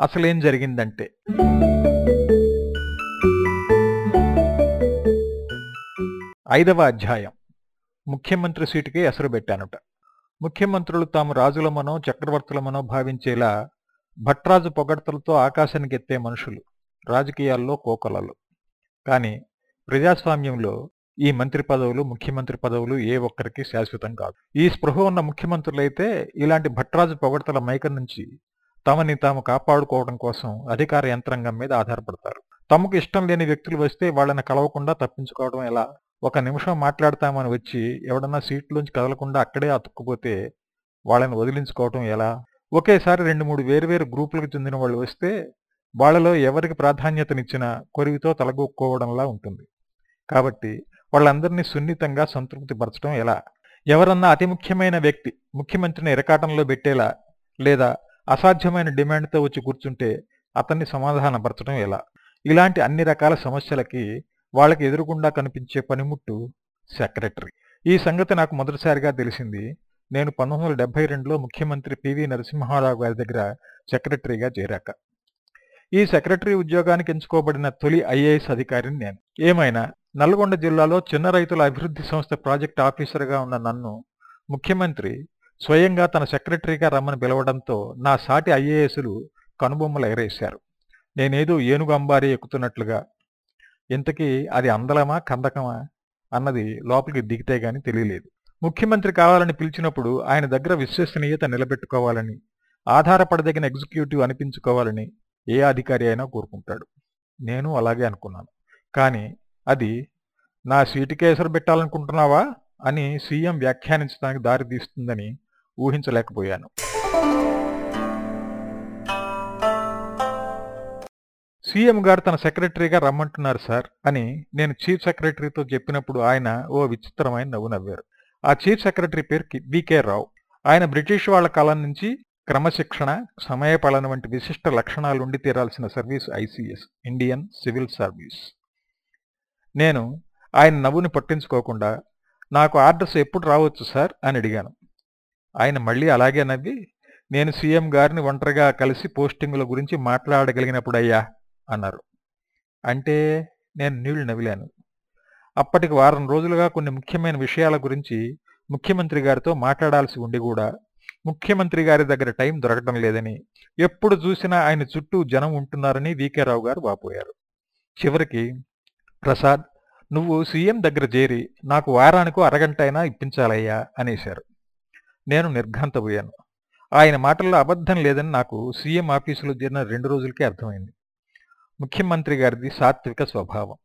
అసలేం జరిగిందంటే ఐదవ అధ్యాయం. ముఖ్యమంత్రి సీటుకే ఎసరు పెట్టానుట. ముఖ్యమంత్రులు తాము రాజులమనో చక్రవర్తులమనో భావించేలా భట్రాజు పొగడ్తలతో ఆకాశానికి ఎత్తే మనుషులు రాజకీయాల్లో కోకొలలు. కానీ ప్రజాస్వామ్యంలో ఈ మంత్రి పదవులు ముఖ్యమంత్రి పదవులు ఏ ఒక్కరికి శాశ్వతం కాదు. ఈ స్పృహ ఉన్న ముఖ్యమంత్రులైతే ఇలాంటి భట్రాజు పొగడ్తల మైక నుంచి తమని తాము కాపాడుకోవడం కోసం అధికార యంత్రాంగం మీద ఆధారపడతారు. తమకు ఇష్టం లేని వ్యక్తులు వస్తే వాళ్ళని కలవకుండా తప్పించుకోవడం ఎలా? ఒక నిమిషం మాట్లాడతామని వచ్చి ఎవడన్నా సీట్లోంచి కదలకుండా అక్కడే అతుక్కుపోతే వాళ్ళని వదిలించుకోవటం ఎలా? ఒకేసారి రెండు మూడు వేరువేరు గ్రూపులకు చెందిన వాళ్ళు వస్తే వాళ్ళలో ఎవరికి ప్రాధాన్యతనిచ్చినా కొరివితో తలగొక్కోవడంలా ఉంటుంది. కాబట్టి వాళ్ళందరినీ సున్నితంగా సంతృప్తిపరచడం ఎలా? ఎవరన్నా అతి ముఖ్యమైన వ్యక్తి ముఖ్యమంత్రిని ఇరకాటంలో పెట్టేలా లేదా అసాధ్యమైన డిమాండ్తో వచ్చి కూర్చుంటే అతన్ని సమాధానపరచడం ఎలా? ఇలాంటి అన్ని రకాల సమస్యలకి వాళ్ళకి ఎదురుగుండా కనిపించే పనిముట్టు సెక్రటరీ. ఈ సంగతి నాకు మొదటిసారిగా తెలిసింది. నేను పంతొమ్మిది వందల డెబ్బై రెండులో ముఖ్యమంత్రి పివి నరసింహారావు గారి దగ్గర సెక్రటరీగా చేరాక. ఈ సెక్రటరీ ఉద్యోగానికి ఎంచుకోబడిన తొలి ఐఏఎస్ అధికారిని నేను. ఏమైనా? నల్గొండ జిల్లాలో చిన్న రైతుల అభివృద్ధి సంస్థ ప్రాజెక్ట్ ఆఫీసర్గా ఉన్న నన్ను ముఖ్యమంత్రి స్వయంగా తన సెక్రటరీగా రమ్మని పిలవడంతో నా సాటి ఐఏఎస్లు కనుబొమ్మలు ఎగరేశారు. నేనేదో ఏనుగు అంబారి ఎక్కుతున్నట్లుగా. ఇంతకీ అది అందలమా కందకమా అన్నది లోపలికి దిగితే గాని తెలియలేదు. ముఖ్యమంత్రి కావాలని పిలిచినప్పుడు ఆయన దగ్గర విశ్వసనీయత నిలబెట్టుకోవాలని ఆధారపడదగిన ఎగ్జిక్యూటివ్ అనిపించుకోవాలని ఏ అధికారి అయినా కోరుకుంటాడు. నేను అలాగే అనుకున్నాను. కానీ అది నా సీటుకే ఎసరు పెట్టాలనుకుంటున్నావా? అని సీఎం వ్యాఖ్యానించడానికి దారి తీస్తుందని ఊహించలేకపోయాను. సీఎం గారు తన సెక్రటరీగా రమ్మంటున్నారు సార్ అని నేను చీఫ్ సెక్రటరీతో చెప్పినప్పుడు ఆయన ఓ విచిత్రమైన నవ్వు నవ్వారు. ఆ చీఫ్ సెక్రటరీ పేరు వికే రావు. ఆయన బ్రిటిష్ వాళ్ళ కాలం నుంచి క్రమశిక్షణ సమయపాలన వంటి విశిష్ట లక్షణాలు ఉండి తీరాల్సిన service ICS Indian civil service. నేను ఆయన నవ్వుని పట్టించుకోకుండా నాకు ఆర్డర్స్ ఎప్పుడు రావచ్చు సార్ అని అడిగాను. ఆయన మళ్ళీ అలాగే నవ్వి నేను సీఎం గారిని ఒంటరిగా కలిసి పోస్టింగుల గురించి మాట్లాడగలిగినప్పుడు అయ్యా అన్నారు. అంటే నేను నీళ్ళు నవ్విలాను అప్పటికి వారం రోజులుగా కొన్ని ముఖ్యమైన విషయాల గురించి ముఖ్యమంత్రి గారితో మాట్లాడాల్సి ఉండి కూడా ముఖ్యమంత్రి గారి దగ్గర టైం దొరకడం లేదని ఎప్పుడు చూసినా ఆయన చుట్టూ జనం ఉంటున్నారని వీకే రావు గారు వాపోయారు. చివరికి ప్రసాద్ నువ్వు సీఎం దగ్గర చేరి నాకు వారానికో అరగంట అయినా ఇప్పించాలయ్యా అనేశారు. నేను నిర్ఘాంతపోయాను ఆయన మాటల్లో అబద్ధం లేదని నాకు సీఎం ఆఫీసులో చేరిన రెండు రోజులకే అర్థమైంది. ముఖ్యమంత్రి గారిది సాత్విక స్వభావం.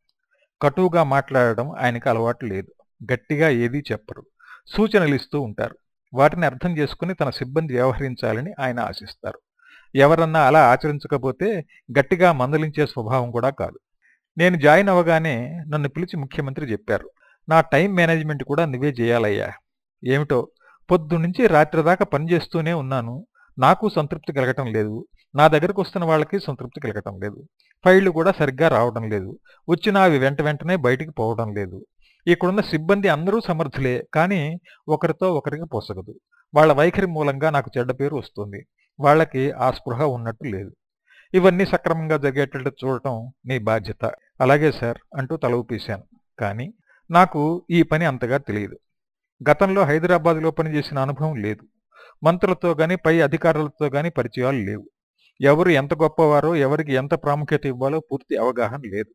కటువుగా మాట్లాడడం ఆయనకు అలవాటు లేదు. గట్టిగా ఏదీ చెప్పరు. సూచనలు ఇస్తూ ఉంటారు. వాటిని అర్థం చేసుకుని తన సిబ్బంది వ్యవహరించాలని ఆయన ఆశిస్తారు. ఎవరన్నా అలా ఆచరించకపోతే గట్టిగా మందలించే స్వభావం కూడా కాదు. నేను జాయిన్ అవ్వగానే నన్ను పిలిచి ముఖ్యమంత్రి చెప్పారు. నా టైం మేనేజ్మెంట్ కూడా నువ్వే చేయాలయ్యా. ఏమిటో పొద్దు నుంచి రాత్రి దాకా పనిచేస్తూనే ఉన్నాను. నాకు సంతృప్తి కలగటం లేదు. నా దగ్గరకు వస్తున్న వాళ్ళకి సంతృప్తి కలగటం లేదు. ఫైళ్ళు కూడా సరిగ్గా రావడం లేదు. వచ్చిన అవి వెంట వెంటనే బయటికి పోవడం లేదు. ఇక్కడున్న సిబ్బంది అందరూ సమర్థులే కానీ ఒకరితో ఒకరికి పోసగదు. వాళ్ళ వైఖరి మూలంగా నాకు చెడ్డ పేరు వస్తుంది. వాళ్ళకి ఆ స్పృహ ఉన్నట్టు లేదు. ఇవన్నీ సక్రమంగా జరిగేటట్టు చూడటం నీ బాధ్యత. అలాగే సార్ అంటూ తల ఊపేశాను. కానీ నాకు ఈ పని అంతగా తెలియదు. గతంలో హైదరాబాద్లో పనిచేసిన అనుభవం లేదు. మంత్రులతో గాని పై అధికారులతో గాని పరిచయాలు లేవు. ఎవరు ఎంత గొప్పవారో ఎవరికి ఎంత ప్రాముఖ్యత ఇవ్వాలో పూర్తి అవగాహన లేదు.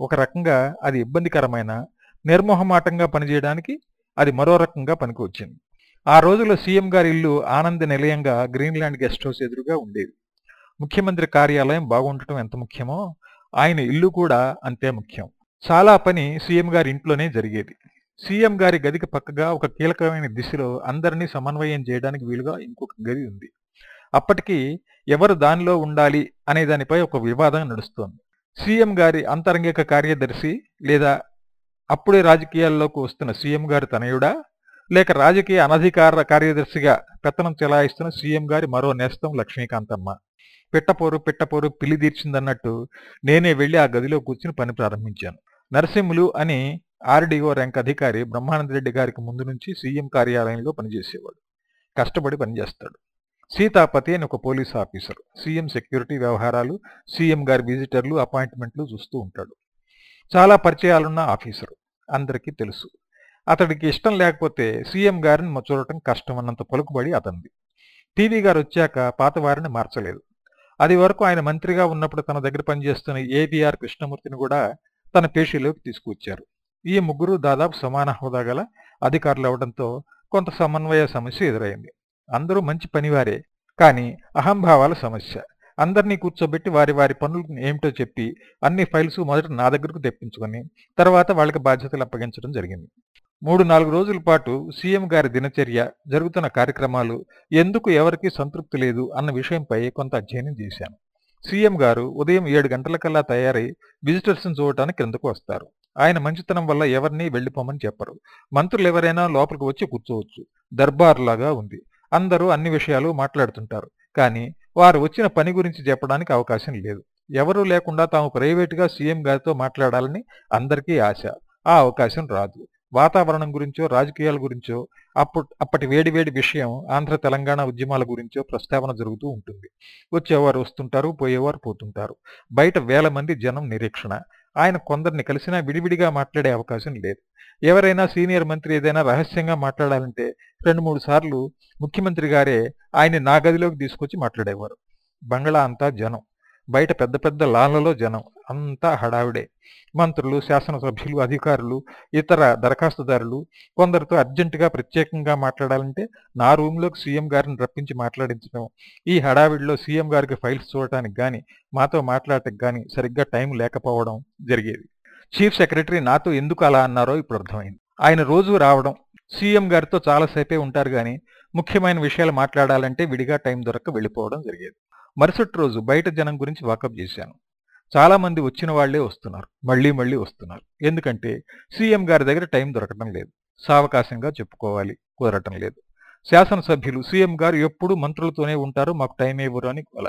ఒక రకంగా అది ఇబ్బందికరమైన నిర్మోహమాటంగా పనిచేయడానికి అది మరో రకంగా పనికి వచ్చింది ఆ రోజుల్లో సీఎం గారి ఇల్లు ఆనంద నిలయంగా గ్రీన్లాండ్ గెస్ట్ హౌస్ ఎదురుగా ఉండేది. ముఖ్యమంత్రి కార్యాలయం బాగుండటం ఎంత ముఖ్యమో ఆయన ఇల్లు కూడా అంతే ముఖ్యం. చాలా పని సీఎం గారి ఇంట్లోనే జరిగేది. సీఎం గారి గదికి పక్కగా ఒక కీలకమైన దిశలో అందరినీ సమన్వయం చేయడానికి వీలుగా ఇంకొక గది ఉంది. అప్పటికి ఎవరు దానిలో ఉండాలి అనే దానిపై ఒక వివాదం నడుస్తోంది. సీఎం గారి అంతరంగిక కార్యదర్శి లేదా అప్పుడే రాజకీయాల్లోకి వస్తున్న సీఎం గారి తనయుడా? లేక రాజకీయ అనధికార కార్యదర్శిగా పెత్తనం చెలాయిస్తున్న సీఎం గారి మరో నేస్తం లక్ష్మీకాంతమ్మ? పిట్టపోరు పిట్టపోరు పిల్లి తీర్చిందన్నట్టు నేనే వెళ్ళి ఆ గదిలో కూర్చుని పని ప్రారంభించాను. నరసింహులు అని ఆర్డీఓ ర్యాంక్ అధికారి బ్రహ్మానంద రెడ్డి గారికి ముందు నుంచి సీఎం కార్యాలయంలో పనిచేసేవాడు. కష్టపడి పనిచేస్తాడు. సీతాపతి అని ఒక పోలీస్ ఆఫీసర్. సీఎం సెక్యూరిటీ వ్యవహారాలు సీఎం గారి విజిటర్లు అపాయింట్మెంట్లు చూస్తూ ఉంటాడు. చాలా పరిచయాలున్న ఆఫీసరు. అందరికీ తెలుసు. అతడికి ఇష్టం లేకపోతే సీఎం గారిని చూడటం కష్టం అన్నంత పలుకుబడి అతనిది టీవీ గారు వచ్చాక పాత వారిని మార్చలేదు. అది వరకు ఆయన మంత్రిగా ఉన్నప్పుడు తన దగ్గర పనిచేస్తున్న ఏబిఆర్ కృష్ణమూర్తిని కూడా తన పేషీలోకి తీసుకువచ్చారు. ఈ ముగ్గురు దాదాపు సమాన హోదా గల అధికారులు అవడంతో కొంత సమన్వయ సమస్య ఎదురైంది. అందరూ మంచి పనివారే. కానీ అహంభావాల సమస్య. అందరినీ కూర్చోబెట్టి వారి వారి పనులు ఏమిటో చెప్పి అన్ని ఫైల్స్ మొదట నా దగ్గరకు తెప్పించుకొని తర్వాత వాళ్ళకి బాధ్యతలు అప్పగించడం జరిగింది. మూడు నాలుగు రోజుల పాటు సీఎం గారి దినచర్య జరుగుతున్న కార్యక్రమాలు ఎందుకు ఎవరికీ సంతృప్తి లేదు అన్న విషయంపై కొంత అధ్యయనం చేశాను. సీఎం గారు ఉదయం ఏడు గంటలకల్లా తయారై విజిటర్స్ని చూడటానికి కిందకు వస్తారు. ఆయన మంచితనం వల్ల ఎవరిని వెళ్ళిపోమని చెప్పరు. మంత్రులు ఎవరైనా లోపలికి వచ్చి కూర్చోవచ్చు. దర్బారులాగా ఉంది. అందరూ అన్ని విషయాలు మాట్లాడుతుంటారు. కానీ వారు వచ్చిన పని గురించి చెప్పడానికి అవకాశం లేదు. ఎవరూ లేకుండా తాము ప్రైవేటుగా సీఎం గారితో మాట్లాడాలని అందరికీ ఆశ. ఆ అవకాశం రాదు. వాతావరణం గురించో రాజకీయాల గురించో అప్పుడు అప్పటి వేడి వేడి విషయం ఆంధ్ర తెలంగాణ ఉద్యమాల గురించో ప్రస్తావన జరుగుతూ ఉంటుంది. వచ్చేవారు వస్తుంటారు పోయేవారు పోతుంటారు. బయట వేల మంది జనం నిరీక్షణ. ఆయన కొందరిని కలిసినా విడివిడిగా మాట్లాడే అవకాశం లేదు. ఎవరైనా సీనియర్ మంత్రి ఏదైనా రహస్యంగా మాట్లాడాలంటే రెండు మూడు సార్లు ముఖ్యమంత్రి గారే ఆయన నా గదిలోకి తీసుకొచ్చి మాట్లాడేవారు. బంగ్లా అంతా జనం. బయట పెద్ద పెద్ద లాన్లలో జనం. అంతా హడావిడే. మంత్రులు శాసనసభ్యులు అధికారులు ఇతర దరఖాస్తుదారులు కొందరితో అర్జెంటుగా ప్రత్యేకంగా మాట్లాడాలంటే నా రూమ్లోకి సీఎం గారిని రప్పించి మాట్లాడించడం. ఈ హడావిడిలో సీఎం గారికి ఫైల్స్ చూడటానికి కానీ మాతో మాట్లాడటానికి కానీ సరిగ్గా టైం లేకపోవడం జరిగేది. చీఫ్ సెక్రటరీ నాతో ఎందుకు అలా అన్నారో ఇప్పుడు అర్థమైంది. ఆయన రోజు రావడం సీఎం గారితో చాలాసేపే ఉంటారు కానీ ముఖ్యమైన విషయాలు మాట్లాడాలంటే విడిగా టైం దొరక్క వెళ్ళిపోవడం జరిగేది. మరుసటి రోజు బయట జనం గురించి వాకప్ చేశాను. చాలా మంది వచ్చిన వాళ్ళే వస్తున్నారు. మళ్ళీ మళ్ళీ వస్తున్నారు. ఎందుకంటే సీఎం గారి దగ్గర టైం దొరకటం లేదు. సావకాశంగా చెప్పుకోవాలి. కుదరటం లేదు. శాసనసభ్యులు సీఎం గారు ఎప్పుడూ మంత్రులతోనే ఉంటారు మాకు టైం ఇవ్వరు అని గొల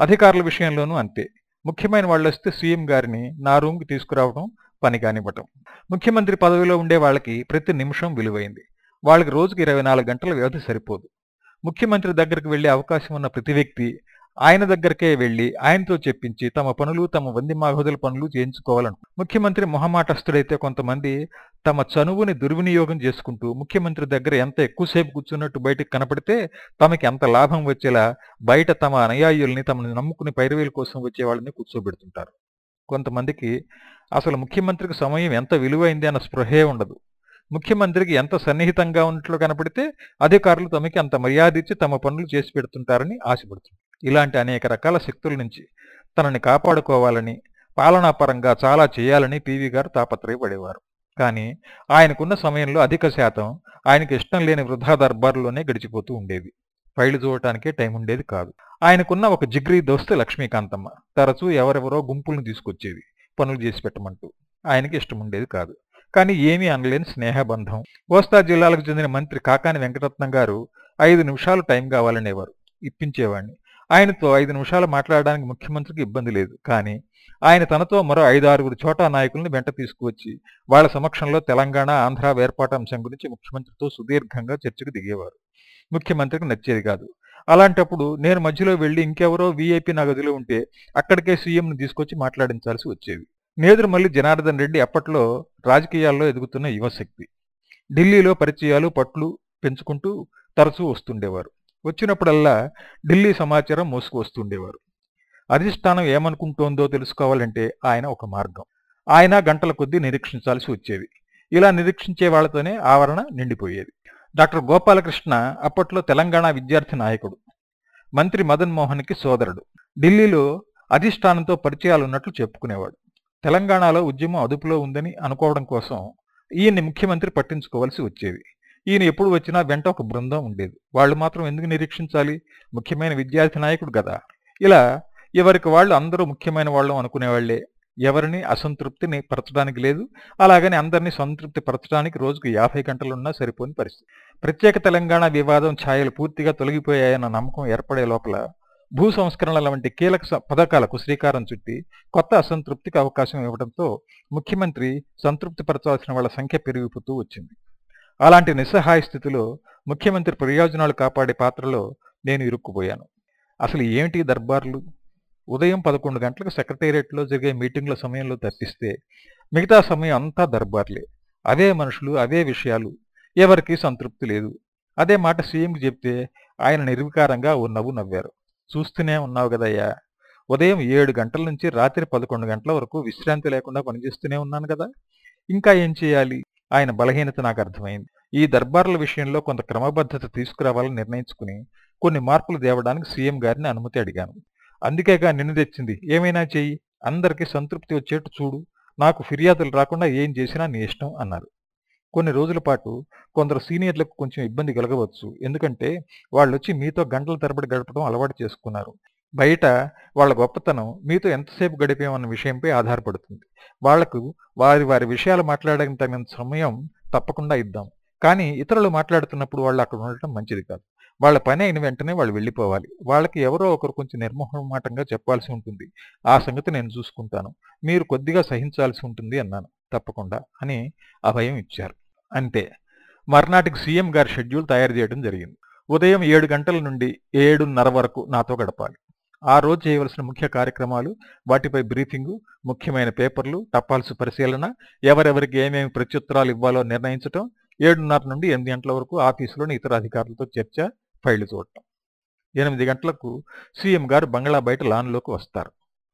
అధికారుల విషయంలోనూ అంతే. ముఖ్యమైన వాళ్ళు వస్తే సీఎం గారిని నా రూమ్కి తీసుకురావడం పని కానివ్వటం. ముఖ్యమంత్రి పదవిలో ఉండే వాళ్ళకి ప్రతి నిమిషం విలువైంది. వాళ్ళకి రోజుకి ఇరవై నాలుగు గంటల వ్యవధి సరిపోదు. ముఖ్యమంత్రి దగ్గరికి వెళ్ళే అవకాశం ఉన్న ప్రతి వ్యక్తి ఆయన దగ్గరకే వెళ్ళి ఆయనతో చెప్పించి తమ పనులు తమ వంది మాఘోదుల పనులు చేయించుకోవాలను ముఖ్యమంత్రి మొహమాటస్తుడైతే కొంతమంది తమ చనువుని దుర్వినియోగం చేసుకుంటూ ముఖ్యమంత్రి దగ్గర ఎంత ఎక్కువసేపు కూర్చున్నట్టు బయటకు కనపడితే తమకి ఎంత లాభం వచ్చేలా బయట తమ అనుయాయుల్ని తమను నమ్ముకుని పైరవేల కోసం వచ్చే వాళ్ళని కూర్చోబెడుతుంటారు. కొంతమందికి అసలు ముఖ్యమంత్రికి సమయం ఎంత విలువైంది అన్న స్పృహే ఉండదు. ముఖ్యమంత్రికి ఎంత సన్నిహితంగా ఉన్నట్లు కనపడితే అధికారులు తమకి అంత మర్యాద ఇచ్చి తమ పనులు చేసి పెడుతుంటారని ఆశపడుతుంది ఇలాంటి అనేక రకాల శక్తుల నుంచి తనని కాపాడుకోవాలని పాలనాపరంగా చాలా చేయాలని పీవీ గారు తాపత్రయపడేవారు. కానీ ఆయనకున్న సమయంలో అధిక శాతం ఆయనకి ఇష్టం లేని వృధా దర్బార్లోనే గడిచిపోతూ ఉండేది ఫైళ్ళు చూడటానికే టైం ఉండేది కాదు. ఆయనకున్న ఒక జిగ్రీ దోస్తు లక్ష్మీకాంతమ్మ తరచూ ఎవరెవరో గుంపులను తీసుకొచ్చేది పనులు చేసి పెట్టమంటూ. ఆయనకి ఇష్టం ఉండేది కాదు. కానీ ఏమీ అనలేని స్నేహబంధం. కోస్తా జిల్లాలకు చెందిన మంత్రి కాకాని వెంకటరత్నం గారు ఐదు నిమిషాలు టైం కావాలనేవారు. ఇప్పించేవాడిని. ఆయనతో ఐదు నిమిషాలు మాట్లాడడానికి ముఖ్యమంత్రికి ఇబ్బంది లేదు. కానీ ఆయన తనతో మరో ఐదు ఆరుగురు చోటా నాయకుల్ని వెంట తీసుకువచ్చి వాళ్ళ సమక్షంలో తెలంగాణ ఆంధ్ర వేర్పాటు అంశం గురించి ముఖ్యమంత్రితో సుదీర్ఘంగా చర్చకు దిగేవారు. ముఖ్యమంత్రికి నచ్చేది కాదు. అలాంటప్పుడు నేను మధ్యలో వెళ్ళి ఇంకెవరో వీఐపీ నా గదిలో ఉంటే అక్కడికే సీఎంను తీసుకొచ్చి మాట్లాడించాల్సి వచ్చేది. నేదురు మళ్ళీ జనార్దన్ రెడ్డి అప్పట్లో రాజకీయాల్లో ఎదుగుతున్న యువశక్తి. ఢిల్లీలో పరిచయాలు పట్లు పెంచుకుంటూ తరచూ వస్తుండేవారు. వచ్చినప్పుడల్లా ఢిల్లీ సమాచారం మోసుకొస్తుండేవారు అధిష్టానం ఏమనుకుంటోందో తెలుసుకోవాలంటే ఆయన ఒక మార్గం. ఆయన గంటల కొద్దీ నిరీక్షించాల్సి వచ్చేది. ఇలా నిరీక్షించే వాళ్ళతోనే ఆవరణ నిండిపోయేది. డాక్టర్ గోపాలకృష్ణ అప్పట్లో తెలంగాణ విద్యార్థి నాయకుడు. మంత్రి మదన్ మోహన్కి సోదరుడు. ఢిల్లీలో అధిష్టానంతో పరిచయాలున్నట్లు చెప్పుకునేవాడు. తెలంగాణలో ఉద్యమం అదుపులో ఉందని అనుకోవడం కోసం ఈయన్ని ముఖ్యమంత్రి పట్టించుకోవాల్సి వచ్చేది. ఈయన ఎప్పుడు వచ్చినా వెంట ఒక బృందం ఉండేది. వాళ్ళు మాత్రం ఎందుకు నిరీక్షించాలి? ముఖ్యమైన విద్యార్థి నాయకుడు కదా. ఇలా ఎవరికి వాళ్ళు అందరూ ముఖ్యమైన వాళ్ళం అనుకునేవాళ్ళే ఎవరిని అసంతృప్తిని పరచడానికి లేదు. అలాగని అందరినీ సంతృప్తి పరచడానికి రోజుకు యాభై గంటలున్నా సరిపోని పరిస్థితి. ప్రత్యేక తెలంగాణ వివాదం ఛాయలు పూర్తిగా తొలగిపోయాయన్న నమ్మకం ఏర్పడే లోపల భూ సంస్కరణల వంటి కీలక పథకాలకు శ్రీకారం చుట్టి కొత్త అసంతృప్తికి అవకాశం ఇవ్వడంతో ముఖ్యమంత్రి సంతృప్తి పరచాల్సిన వాళ్ళ సంఖ్య పెరిగిపోతూ వచ్చింది. అలాంటి నిస్సహాయ స్థితిలో ముఖ్యమంత్రి ప్రయోజనాలు కాపాడే పాత్రలో నేను ఇరుక్కుపోయాను. అసలు ఏమిటి దర్బార్లు? ఉదయం పదకొండు గంటలకు సెక్రటేరియట్లో జరిగే మీటింగ్ల సమయంలో తప్పిస్తే మిగతా సమయం అంతా దర్బార్లే. అదే మనుషులు అవే విషయాలు. ఎవరికీ సంతృప్తి లేదు. అదే మాట సీఎంకి చెప్తే ఆయన నిర్వికారంగా ఓ నవ్వు నవ్వారు. చూస్తూనే ఉన్నావు కదయ్యా. ఉదయం ఏడు గంటల నుంచి రాత్రి పదకొండు గంటల వరకు విశ్రాంతి లేకుండా పనిచేస్తూనే ఉన్నాను కదా. ఇంకా ఏం చేయాలి? ఆయన బలహీనత నాకు అర్థమైంది. ఈ దర్బార్ల విషయంలో కొంత క్రమబద్ధత తీసుకురావాలని నిర్ణయించుకుని కొన్ని మార్పులు తేవడానికి సీఎం గారిని అనుమతి అడిగాను. అందుకేగా నిన్ను తెచ్చింది. ఏమైనా చెయ్యి. అందరికీ సంతృప్తి వచ్చేట్టు చూడు. నాకు ఫిర్యాదులు రాకుండా ఏం చేసినా నీ ఇష్టం అన్నారు. కొన్ని రోజుల పాటు కొందరు సీనియర్లకు కొంచెం ఇబ్బంది కలగవచ్చు. ఎందుకంటే వాళ్ళొచ్చి మీతో గంటల తరబడి గడపడం అలవాటు చేసుకున్నారు. బయట వాళ్ళ గొప్పతనం మీతో ఎంతసేపు గడిపామన్న విషయంపై ఆధారపడుతుంది. వాళ్ళకు వారి వారి విషయాలు మాట్లాడడానికి తగిన సమయం తప్పకుండా ఇద్దాం. కానీ ఇతరులు మాట్లాడుతున్నప్పుడు వాళ్ళు అక్కడ ఉండటం మంచిది కాదు. వాళ్ళ పని అయిన వెంటనే వాళ్ళు వెళ్ళిపోవాలి. వాళ్ళకి ఎవరో ఒకరు కొంచెం నిర్మోహమాటంగా చెప్పాల్సి ఉంటుంది. ఆ సంగతి నేను చూసుకుంటాను. మీరు కొద్దిగా సహించాల్సి ఉంటుంది అన్నాను. తప్పకుండా అని అభయం ఇచ్చారు. అంతే. మర్నాటికి సీఎం గారి షెడ్యూల్ తయారు చేయడం జరిగింది. ఉదయం ఏడు గంటల నుండి ఏడున్నర వరకు నాతో గడపాలి. ఆ రోజు చేయవలసిన ముఖ్య కార్యక్రమాలు వాటిపై బ్రీఫింగు ముఖ్యమైన పేపర్లు టపాల్సు పరిశీలన ఎవరెవరికి ఏమేమి ప్రత్యుత్తరాలు ఇవ్వాలో నిర్ణయించటం ఏడున్నర నుండి ఎనిమిది గంటల వరకు ఆఫీసులోని ఇతర అధికారులతో చర్చ ఫైళ్ళు చూడటం. ఎనిమిది గంటలకు సీఎం గారు బంగ్లా బయట లాన్లోకి వస్తారు.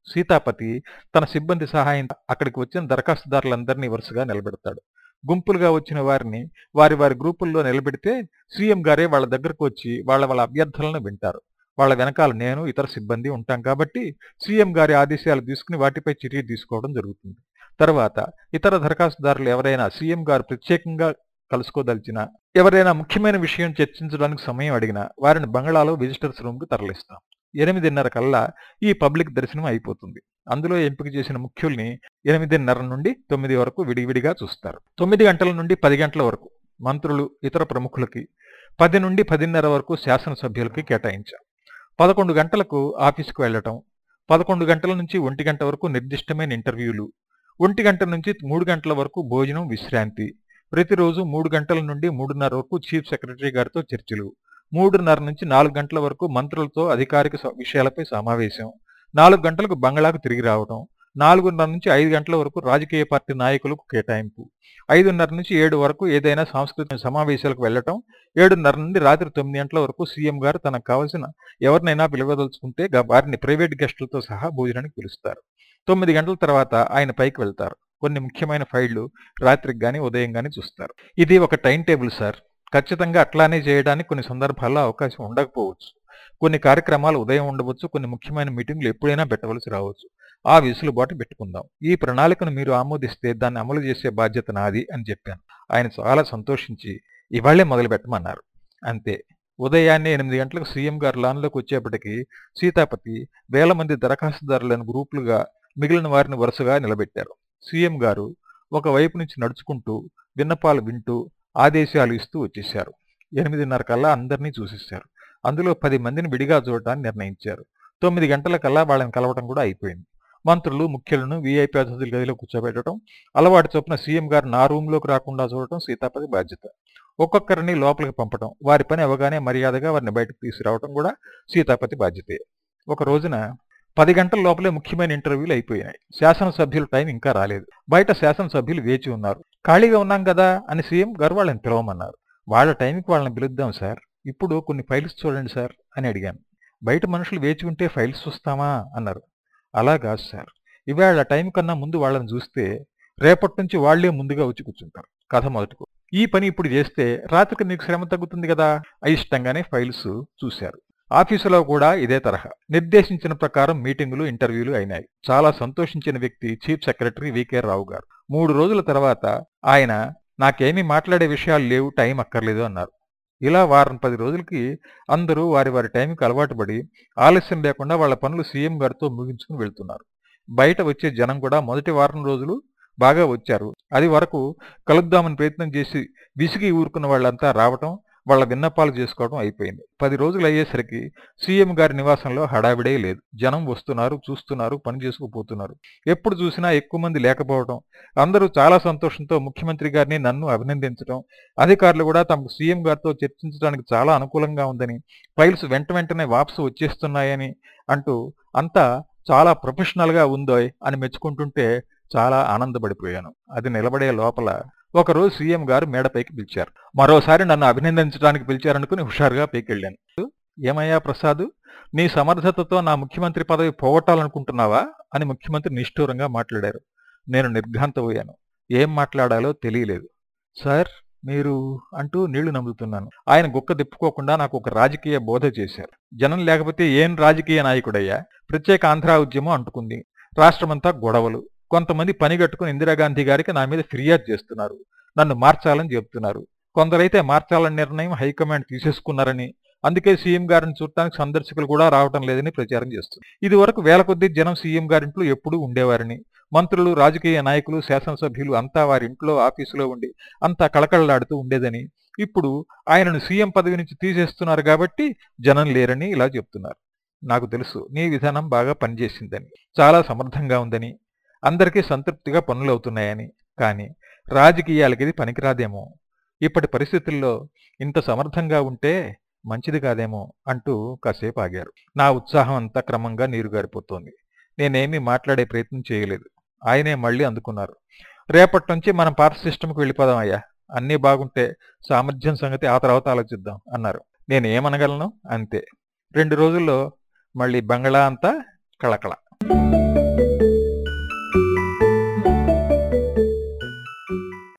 సీతాపతి తన సిబ్బంది సహాయం అక్కడికి వచ్చిన దరఖాస్తుదారులందరినీ వరుసగా నిలబెడతాడు. గుంపులుగా వచ్చిన వారిని వారి వారి గ్రూపుల్లో నిలబెడితే సీఎం గారే వాళ్ళ దగ్గరకు వచ్చి వాళ్ళ వాళ్ళ అభ్యర్థనలను వింటారు. వాళ్ళ వెనకాల నేను ఇతర సిబ్బంది ఉంటాం కాబట్టి సీఎం గారి ఆదేశాలు తీసుకుని వాటిపై చర్య తీసుకోవడం జరుగుతుంది. తర్వాత ఇతర దరఖాస్తుదారులు ఎవరైనా సీఎం గారు ప్రత్యేకంగా కలుసుకోదలిచినా ఎవరైనా ముఖ్యమైన విషయం చర్చించడానికి సమయం అడిగినా వారిని బంగ్లాలో విజిటర్స్ రూమ్కి తరలిస్తాం. ఎనిమిదిన్నర కల్లా ఈ పబ్లిక్ దర్శనం అయిపోతుంది. అందులో ఎంపిక చేసిన ముఖ్యుల్ని ఎనిమిదిన్నర నుండి తొమ్మిది వరకు విడివిడిగా చూస్తారు. తొమ్మిది గంటల నుండి పది గంటల వరకు మంత్రులు ఇతర ప్రముఖులకి పది నుండి పదిన్నర వరకు శాసనసభ్యులకి కేటాయించాం. పదకొండు గంటలకు ఆఫీస్కు వెళ్ళటం పదకొండు గంటల నుంచి ఒంటి గంట వరకు నిర్దిష్టమైన ఇంటర్వ్యూలు ఒంటి గంట నుంచి మూడు గంటల వరకు భోజనం విశ్రాంతి ప్రతిరోజు మూడు గంటల నుండి మూడున్నర వరకు చీఫ్ సెక్రటరీ గారితో చర్చలు మూడున్నర నుంచి నాలుగు గంటల వరకు మంత్రులతో అధికారిక స- విషయాలపై సమావేశం నాలుగు గంటలకు బంగ్లాకు తిరిగి రావడం నాలుగున్నర నుంచి ఐదు గంటల వరకు రాజకీయ పార్టీ నాయకులకు కేటాయింపు. ఐదున్నర నుంచి ఏడు వరకు ఏదైనా సాంస్కృతిక సమావేశాలకు వెళ్ళటం ఏడున్నర నుండి రాత్రి తొమ్మిది గంటల వరకు సీఎం గారు తనకు కావలసిన ఎవరినైనా పిలవదలుచుకుంటే వారిని ప్రైవేట్ గెస్టులతో సహా భోజనానికి పిలుస్తారు. తొమ్మిది గంటల తర్వాత ఆయన పైకి వెళ్తారు. కొన్ని ముఖ్యమైన ఫైళ్ళు రాత్రికి కానీ ఉదయం కానీ చూస్తారు. ఇది ఒక టైం టేబుల్ సార్. ఖచ్చితంగా అట్లానే చేయడానికి కొన్ని సందర్భాల్లో అవకాశం ఉండకపోవచ్చు. కొన్ని కార్యక్రమాలు ఉదయం ఉండవచ్చు కొన్ని ముఖ్యమైన మీటింగ్లు ఎప్పుడైనా పెట్టవలసి రావచ్చు. ఆ వెసులుబాటు పెట్టుకుందాం. ఈ ప్రణాళికను మీరు ఆమోదిస్తే దాన్ని అమలు చేసే బాధ్యత నాది అని చెప్పాను. ఆయన చాలా సంతోషించి ఇవాళ్ళే మొదలు పెట్టమన్నారు. అంతే. ఉదయాన్నే ఎనిమిది గంటలకు సీఎం గారు లాన్లోకి వచ్చేప్పటికి సీతాపతి వేల మంది దరఖాస్తుదారులను గ్రూపులుగా మిగిలిన వారిని వరుసగా నిలబెట్టారు. సీఎం గారు ఒకవైపు నుంచి నడుచుకుంటూ విన్నపాలు వింటూ ఆదేశాలు ఇస్తూ వచ్చేశారు. ఎనిమిదిన్నర కల్లా అందరినీ చూసేశారు. అందులో పది మందిని విడిగా చూడటాన్ని నిర్ణయించారు. తొమ్మిది గంటల కల్లా వాళ్ళని కలవడం కూడా అయిపోయింది. మంత్రులు ముఖ్యులను వీఐపీ అతిథుల గదిలో కూర్చోబెట్టడం అలవాటు చొప్పున సీఎం గారు నా రూమ్లోకి రాకుండా చూడటం సీతాపతి బాధ్యత. ఒక్కొక్కరిని లోపలికి పంపడం వారి పని అవగానే మర్యాదగా వారిని బయటకు తీసుకురావడం కూడా సీతాపతి బాధ్యతే. ఒక రోజున పది గంటల లోపలే ముఖ్యమైన ఇంటర్వ్యూలు అయిపోయినాయి శాసనసభ్యుల టైం ఇంకా రాలేదు. బయట శాసనసభ్యులు వేచి ఉన్నారు. ఖాళీగా ఉన్నాం కదా అని సీఎం గారు వాళ్ళని పిలవమన్నారు. వాళ్ళ టైంకి వాళ్ళని పిలుద్దాం సార్. ఇప్పుడు కొన్ని ఫైల్స్ చూడండి సార్ అని అడిగాను. బయట మనుషులు వేచి ఉంటే ఫైల్స్ చూస్తామా? అన్నారు. అలా కాదు సార్. ఇవాళ టైం కన్నా ముందు వాళ్ళని చూస్తే రేపటి నుంచి వాళ్ళే ముందుగా వచ్చి కూర్చుంటారు. కథ మొదటికు. ఈ పని ఇప్పుడు చేస్తే రాత్రికి నీకు శ్రమ తగ్గుతుంది కదా? అయిష్టంగానే ఫైల్స్ చూశారు. ఆఫీసులో కూడా ఇదే తరహా. నిర్దేశించిన ప్రకారం మీటింగులు ఇంటర్వ్యూలు అయినాయి. చాలా సంతోషించిన వ్యక్తి చీఫ్ సెక్రటరీ వికే రావు గారు. మూడు రోజుల తర్వాత ఆయన నాకేమీ మాట్లాడే విషయాలు లేవు టైం అక్కర్లేదు అన్నారు. ఇలా వారం పది రోజులకి అందరూ వారి వారి టైంకి అలవాటు పడి ఆలస్యం లేకుండా వాళ్ళ పనులు సీఎం గారితో ముగించుకుని వెళ్తున్నారు. బయట వచ్చే జనం కూడా మొదటి వారం రోజులు బాగా వచ్చారు. అది వరకు కలుద్దామని ప్రయత్నం చేసి విసిగి ఊరుకున్న వాళ్ళంతా రావటం వాళ్ళ విన్నపాలు చేసుకోవడం అయిపోయింది. పది రోజులు అయ్యేసరికి సీఎం గారి నివాసంలో హడావిడే లేదు. జనం వస్తున్నారు చూస్తున్నారు పని చేసుకుపోతున్నారు. ఎప్పుడు చూసినా ఎక్కువ మంది లేకపోవడం అందరూ చాలా సంతోషంతో ముఖ్యమంత్రి గారిని నన్ను అభినందించడం అధికారులు కూడా తమకు సీఎం గారితో చర్చించడానికి చాలా అనుకూలంగా ఉందని ఫైల్స్ వెంట వెంటనే వాపసు వచ్చేస్తున్నాయని అంటూ అంతా చాలా ప్రొఫెషనల్గా ఉందో అని మెచ్చుకుంటుంటే చాలా ఆనందపడిపోయాను. అది నిలబడే లోపల ఒకరోజు సీఎం గారు మేడపైకి పిలిచారు. మరోసారి నన్ను అభినందించడానికి పిలిచారనుకుని హుషారుగా పైకెళ్ళాను. ఏమయ్యా ప్రసాద్? నీ సమర్థతతో నా ముఖ్యమంత్రి పదవి పోగొట్టాలనుకుంటున్నావా? అని ముఖ్యమంత్రి నిష్ఠూరంగా మాట్లాడారు. నేను నిర్ఘాంతపోయాను ఏం మాట్లాడాలో తెలియలేదు. సార్ మీరు అంటూ నీళ్ళు నమ్ముతున్నాను ఆయన గుక్క తిప్పుకోకుండా నాకు ఒక రాజకీయ బోధ చేశారు. జనం లేకపోతే ఏం రాజకీయ నాయకుడయ్యా? ప్రత్యేక ఆంధ్ర ఉద్యమం అంటుకుంది. రాష్ట్రమంతా గొడవలు. కొంతమంది పనిగట్టుకుని ఇందిరాగాంధీ గారికి నా మీద ఫిర్యాదు చేస్తున్నారు. నన్ను మార్చాలని చెబుతున్నారు కొందరైతే మార్చాలని నిర్ణయం హైకమాండ్ తీసేసుకున్నారని అందుకే సీఎం గారిని చూడటానికి సందర్శకులు కూడా రావటం లేదని ప్రచారం చేస్తుంది ఇది వరకు వేల కొద్దీ జనం సీఎం గారింట్లో ఎప్పుడూ ఉండేవారని మంత్రులు రాజకీయ నాయకులు శాసనసభ్యులు అంతా వారి ఇంట్లో ఆఫీసులో ఉండి అంతా కళకళలాడుతూ ఉండేదని ఇప్పుడు ఆయనను సీఎం పదవి నుంచి తీసేస్తున్నారు కాబట్టి జనం లేరని ఇలా చెప్తున్నారు. నాకు తెలుసు నీ విధానం బాగా పనిచేసిందని చాలా సమర్థంగా ఉందని అందరికీ సంతృప్తిగా పనులవుతున్నాయని కానీ రాజకీయాలకి ఇది పనికిరాదేమో. ఇప్పటి పరిస్థితుల్లో ఇంత సమర్థంగా ఉంటే మంచిది కాదేమో అంటూ కాసేపు ఆగారు. నా ఉత్సాహం అంతా క్రమంగా నీరుగారిపోతోంది నేనేమీ మాట్లాడే ప్రయత్నం చేయలేదు. ఆయనే మళ్ళీ అందుకున్నారు. రేపటి నుంచి మనం పాత సిస్టమ్కి వెళ్ళిపోదాం అయ్యా. అన్నీ బాగుంటే సామర్థ్యం సంగతి ఆ తర్వాత ఆలోచిద్దాం అన్నారు. నేను ఏమనగలను అంతే. రెండు రోజుల్లో మళ్ళీ బంగళా అంతా కళకళ.